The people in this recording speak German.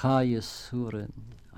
Chayes Huren.